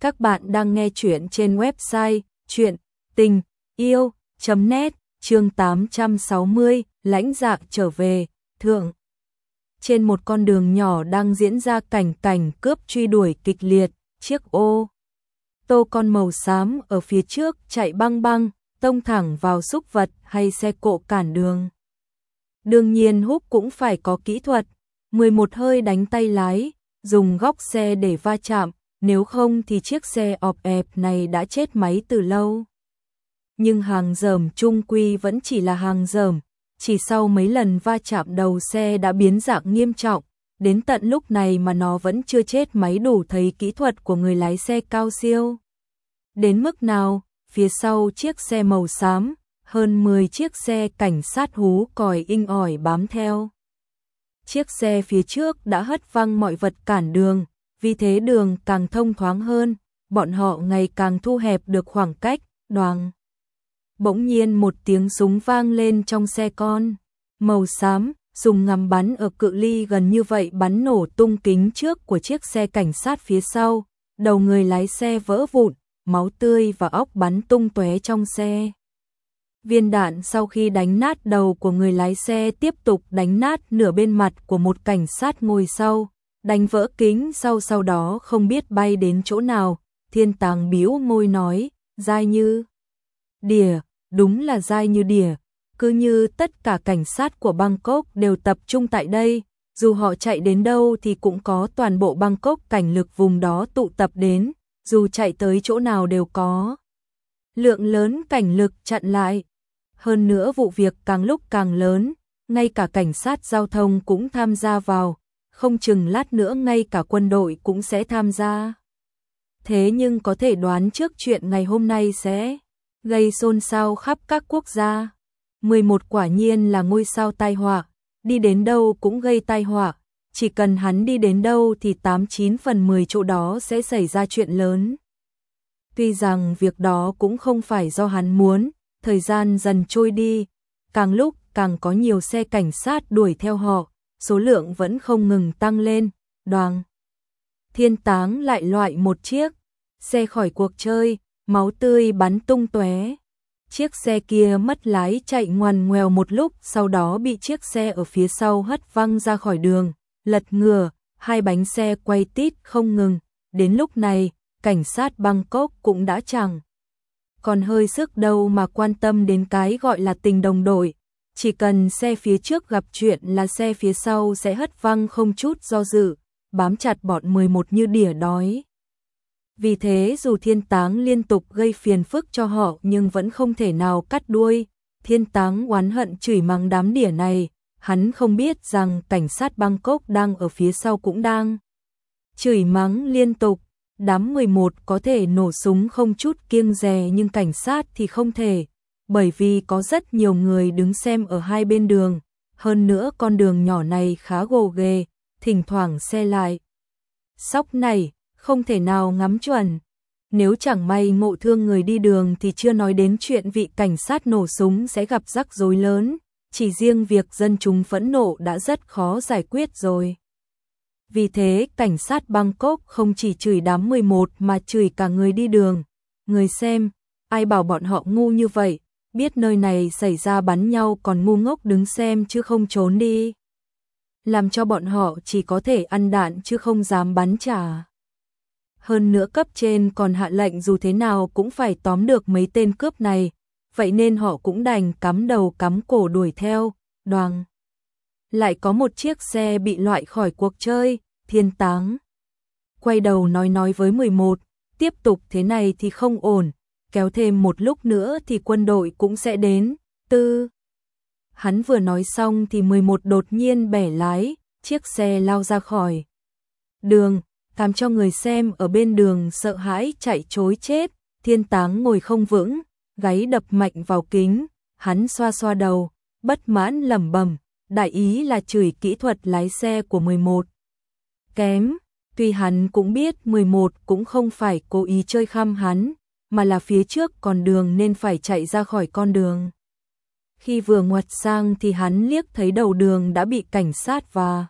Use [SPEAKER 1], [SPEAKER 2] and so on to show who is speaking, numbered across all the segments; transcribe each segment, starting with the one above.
[SPEAKER 1] Các bạn đang nghe chuyện trên website chuyện tình yêu.net chương 860 lãnh dạng trở về, thượng. Trên một con đường nhỏ đang diễn ra cảnh cảnh cướp truy đuổi kịch liệt, chiếc ô. Tô con màu xám ở phía trước chạy băng băng, tông thẳng vào xúc vật hay xe cộ cản đường. Đương nhiên húc cũng phải có kỹ thuật, 11 hơi đánh tay lái, dùng góc xe để va chạm, nếu không thì chiếc xe ọp ẹp này đã chết máy từ lâu. Nhưng hàng dởm trung quy vẫn chỉ là hàng dởm, chỉ sau mấy lần va chạm đầu xe đã biến dạng nghiêm trọng, đến tận lúc này mà nó vẫn chưa chết máy đủ thấy kỹ thuật của người lái xe cao siêu. Đến mức nào, phía sau chiếc xe màu xám, hơn 10 chiếc xe cảnh sát hú còi inh ỏi bám theo. Chiếc xe phía trước đã hất văng mọi vật cản đường, vì thế đường càng thông thoáng hơn, bọn họ ngày càng thu hẹp được khoảng cách, đoàn Bỗng nhiên một tiếng súng vang lên trong xe con, màu xám, dùng ngắm bắn ở cự ly gần như vậy bắn nổ tung kính trước của chiếc xe cảnh sát phía sau, đầu người lái xe vỡ vụn, máu tươi và óc bắn tung tóe trong xe. Viên đạn sau khi đánh nát đầu của người lái xe tiếp tục đánh nát nửa bên mặt của một cảnh sát ngồi sau, đánh vỡ kính sau sau đó không biết bay đến chỗ nào, thiên tàng biếu môi nói, dai như đỉa, đúng là dai như đỉa, cứ như tất cả cảnh sát của Bangkok đều tập trung tại đây, dù họ chạy đến đâu thì cũng có toàn bộ Bangkok cảnh lực vùng đó tụ tập đến, dù chạy tới chỗ nào đều có. Lượng lớn cảnh lực chặn lại. Hơn nữa vụ việc càng lúc càng lớn, ngay cả cảnh sát giao thông cũng tham gia vào, không chừng lát nữa ngay cả quân đội cũng sẽ tham gia. Thế nhưng có thể đoán trước chuyện ngày hôm nay sẽ gây xôn xao khắp các quốc gia. 11 quả nhiên là ngôi sao tai họa, đi đến đâu cũng gây tai họa, chỉ cần hắn đi đến đâu thì 89 phần 10 chỗ đó sẽ xảy ra chuyện lớn. Tuy rằng việc đó cũng không phải do hắn muốn, thời gian dần trôi đi, càng lúc càng có nhiều xe cảnh sát đuổi theo họ, số lượng vẫn không ngừng tăng lên, đoàn. Thiên táng lại loại một chiếc, xe khỏi cuộc chơi, máu tươi bắn tung tóe. Chiếc xe kia mất lái chạy ngoằn ngoèo một lúc, sau đó bị chiếc xe ở phía sau hất văng ra khỏi đường, lật ngửa, hai bánh xe quay tít không ngừng. Đến lúc này, cảnh sát Bangkok cũng đã chẳng còn hơi sức đâu mà quan tâm đến cái gọi là tình đồng đội, chỉ cần xe phía trước gặp chuyện là xe phía sau sẽ hất văng không chút do dự, bám chặt bọn 11 như đỉa đói. Vì thế dù thiên táng liên tục gây phiền phức cho họ nhưng vẫn không thể nào cắt đuôi, thiên táng oán hận chửi mắng đám đỉa này, hắn không biết rằng cảnh sát Bangkok đang ở phía sau cũng đang chửi mắng liên tục. Đám 11 có thể nổ súng không chút kiêng dè nhưng cảnh sát thì không thể, bởi vì có rất nhiều người đứng xem ở hai bên đường, hơn nữa con đường nhỏ này khá gồ ghề, thỉnh thoảng xe lại. Sóc này, không thể nào ngắm chuẩn. Nếu chẳng may ngộ thương người đi đường thì chưa nói đến chuyện vị cảnh sát nổ súng sẽ gặp rắc rối lớn, chỉ riêng việc dân chúng phẫn nộ đã rất khó giải quyết rồi. Vì thế, cảnh sát Bangkok không chỉ chửi đám 11 mà chửi cả người đi đường, người xem, ai bảo bọn họ ngu như vậy, biết nơi này xảy ra bắn nhau còn ngu ngốc đứng xem chứ không trốn đi. Làm cho bọn họ chỉ có thể ăn đạn chứ không dám bắn trả. Hơn nữa cấp trên còn hạ lệnh dù thế nào cũng phải tóm được mấy tên cướp này, vậy nên họ cũng đành cắm đầu cắm cổ đuổi theo, đoàn. Lại có một chiếc xe bị loại khỏi cuộc chơi, thiên táng. Quay đầu nói nói với 11, tiếp tục thế này thì không ổn, kéo thêm một lúc nữa thì quân đội cũng sẽ đến. Tư. Hắn vừa nói xong thì 11 đột nhiên bẻ lái, chiếc xe lao ra khỏi đường, làm cho người xem ở bên đường sợ hãi chạy chối chết, thiên táng ngồi không vững, gáy đập mạnh vào kính, hắn xoa xoa đầu, bất mãn lẩm bẩm, đại ý là chửi kỹ thuật lái xe của 11. Kém, tuy hắn cũng biết 11 cũng không phải cố ý chơi khăm hắn, mà là phía trước còn đường nên phải chạy ra khỏi con đường. Khi vừa ngoặt sang thì hắn liếc thấy đầu đường đã bị cảnh sát và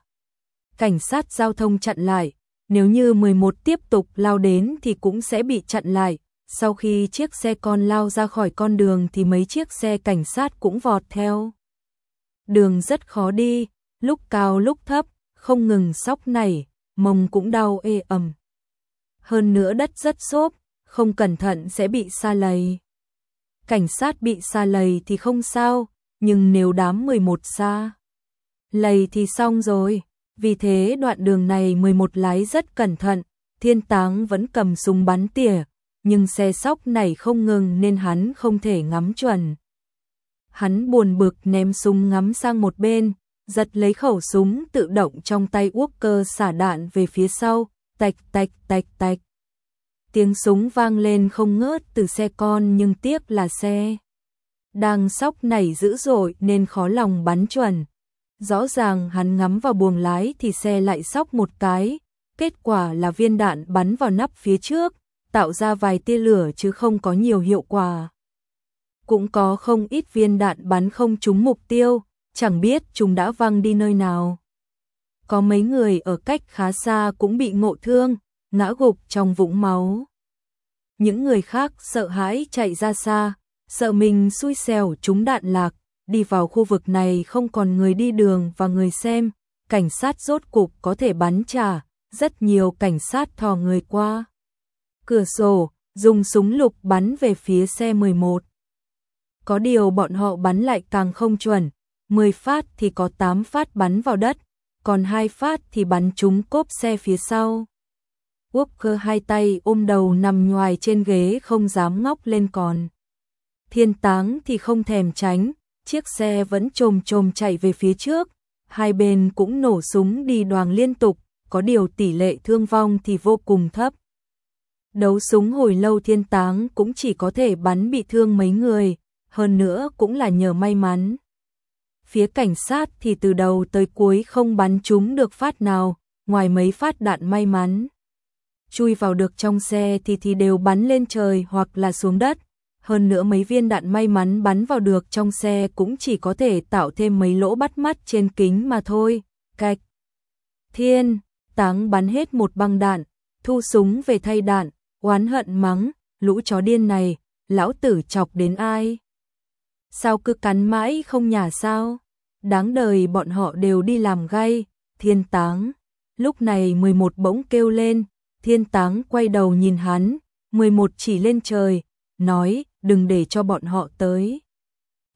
[SPEAKER 1] cảnh sát giao thông chặn lại, nếu như 11 tiếp tục lao đến thì cũng sẽ bị chặn lại. Sau khi chiếc xe con lao ra khỏi con đường thì mấy chiếc xe cảnh sát cũng vọt theo. Đường rất khó đi, lúc cao lúc thấp, không ngừng sóc nảy, mông cũng đau ê ẩm. Hơn nữa đất rất xốp, không cẩn thận sẽ bị xa lầy. Cảnh sát bị xa lầy thì không sao, nhưng nếu đám 11 xa lầy thì xong rồi. Vì thế đoạn đường này 11 lái rất cẩn thận, thiên táng vẫn cầm súng bắn tỉa, nhưng xe sóc này không ngừng nên hắn không thể ngắm chuẩn. Hắn buồn bực ném súng ngắm sang một bên, giật lấy khẩu súng tự động trong tay Walker xả đạn về phía sau, tạch tạch tạch tạch. Tiếng súng vang lên không ngớt từ xe con nhưng tiếc là xe. Đang sóc nảy dữ dội nên khó lòng bắn chuẩn. Rõ ràng hắn ngắm vào buồng lái thì xe lại sóc một cái, kết quả là viên đạn bắn vào nắp phía trước, tạo ra vài tia lửa chứ không có nhiều hiệu quả. Cũng có không ít viên đạn bắn không trúng mục tiêu, chẳng biết chúng đã văng đi nơi nào. Có mấy người ở cách khá xa cũng bị ngộ thương, ngã gục trong vũng máu. Những người khác sợ hãi chạy ra xa, sợ mình xui xẻo trúng đạn lạc, đi vào khu vực này không còn người đi đường và người xem, cảnh sát rốt cục có thể bắn trả, rất nhiều cảnh sát thò người qua. Cửa sổ, dùng súng lục bắn về phía xe 11. Có điều bọn họ bắn lại càng không chuẩn, 10 phát thì có 8 phát bắn vào đất, còn hai phát thì bắn trúng cốp xe phía sau. Walker hai tay ôm đầu nằm nhoài trên ghế không dám ngóc lên còn. Thiên táng thì không thèm tránh, chiếc xe vẫn trồm trồm chạy về phía trước, hai bên cũng nổ súng đi đoàn liên tục, có điều tỷ lệ thương vong thì vô cùng thấp. Đấu súng hồi lâu thiên táng cũng chỉ có thể bắn bị thương mấy người, hơn nữa cũng là nhờ may mắn. Phía cảnh sát thì từ đầu tới cuối không bắn chúng được phát nào, ngoài mấy phát đạn may mắn. Chui vào được trong xe thì thì đều bắn lên trời hoặc là xuống đất, hơn nữa mấy viên đạn may mắn bắn vào được trong xe cũng chỉ có thể tạo thêm mấy lỗ bắt mắt trên kính mà thôi. Cạch. Thiên, táng bắn hết một băng đạn, thu súng về thay đạn, oán hận mắng, lũ chó điên này, lão tử chọc đến ai? Sao cứ cắn mãi không nhả sao? Đáng đời bọn họ đều đi làm gay, thiên táng. Lúc này 11 bỗng kêu lên, thiên táng quay đầu nhìn hắn, 11 chỉ lên trời, nói, đừng để cho bọn họ tới.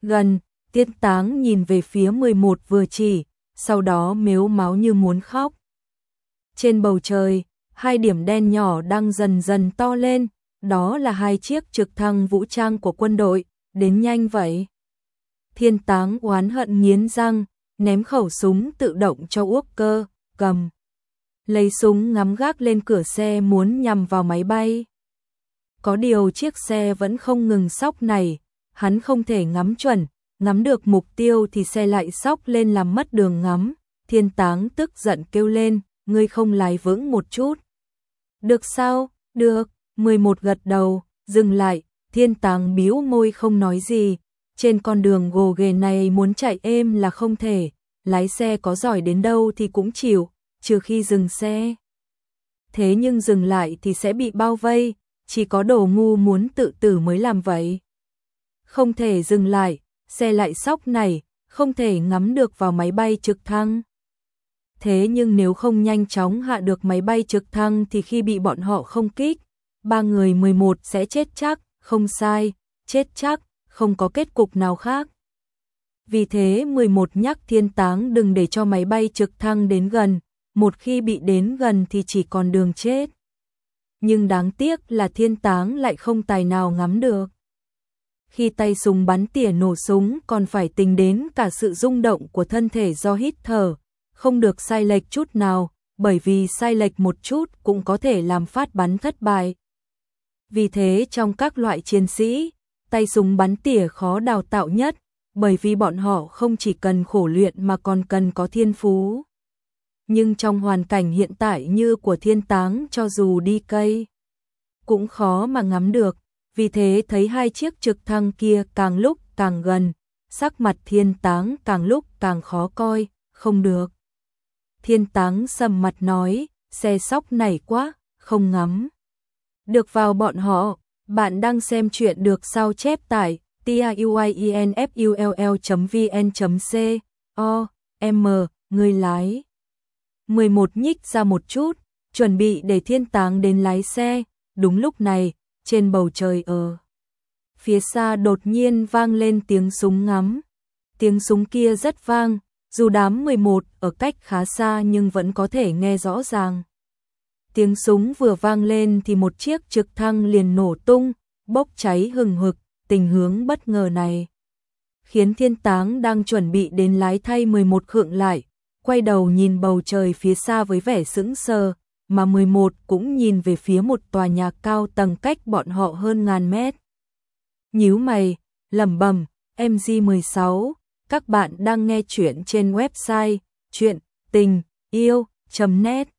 [SPEAKER 1] Gần, Thiên Táng nhìn về phía 11 vừa chỉ, sau đó mếu máu như muốn khóc. Trên bầu trời, hai điểm đen nhỏ đang dần dần to lên, đó là hai chiếc trực thăng vũ trang của quân đội, đến nhanh vậy. Thiên Táng oán hận nghiến răng, ném khẩu súng tự động cho Walker, cầm. Lấy súng ngắm gác lên cửa xe muốn nhằm vào máy bay. Có điều chiếc xe vẫn không ngừng sóc này, hắn không thể ngắm chuẩn, ngắm được mục tiêu thì xe lại sóc lên làm mất đường ngắm. Thiên táng tức giận kêu lên, ngươi không lái vững một chút. Được sao? Được, 11 gật đầu, dừng lại, thiên táng biếu môi không nói gì. Trên con đường gồ ghề này muốn chạy êm là không thể, lái xe có giỏi đến đâu thì cũng chịu, trừ khi dừng xe. Thế nhưng dừng lại thì sẽ bị bao vây, chỉ có đồ ngu muốn tự tử mới làm vậy. Không thể dừng lại, xe lại sóc này, không thể ngắm được vào máy bay trực thăng. Thế nhưng nếu không nhanh chóng hạ được máy bay trực thăng thì khi bị bọn họ không kích, ba người 11 sẽ chết chắc, không sai, chết chắc, không có kết cục nào khác. Vì thế 11 nhắc thiên táng đừng để cho máy bay trực thăng đến gần, một khi bị đến gần thì chỉ còn đường chết nhưng đáng tiếc là thiên táng lại không tài nào ngắm được. Khi tay súng bắn tỉa nổ súng còn phải tính đến cả sự rung động của thân thể do hít thở, không được sai lệch chút nào, bởi vì sai lệch một chút cũng có thể làm phát bắn thất bại. Vì thế trong các loại chiến sĩ, tay súng bắn tỉa khó đào tạo nhất, bởi vì bọn họ không chỉ cần khổ luyện mà còn cần có thiên phú nhưng trong hoàn cảnh hiện tại như của thiên táng cho dù đi cây, cũng khó mà ngắm được, vì thế thấy hai chiếc trực thăng kia càng lúc càng gần, sắc mặt thiên táng càng lúc càng khó coi, không được. Thiên táng sầm mặt nói, xe sóc này quá, không ngắm. Được vào bọn họ, bạn đang xem chuyện được sao chép tải tiuinfull.vn.c o m người lái. 11 nhích ra một chút, chuẩn bị để thiên táng đến lái xe, đúng lúc này, trên bầu trời ở. Phía xa đột nhiên vang lên tiếng súng ngắm. Tiếng súng kia rất vang, dù đám 11 ở cách khá xa nhưng vẫn có thể nghe rõ ràng. Tiếng súng vừa vang lên thì một chiếc trực thăng liền nổ tung, bốc cháy hừng hực, tình hướng bất ngờ này. Khiến thiên táng đang chuẩn bị đến lái thay 11 khượng lại, quay đầu nhìn bầu trời phía xa với vẻ sững sờ, mà 11 cũng nhìn về phía một tòa nhà cao tầng cách bọn họ hơn ngàn mét. Nhíu mày, lẩm bẩm, MG16, các bạn đang nghe chuyện trên website chuyện tình yêu.net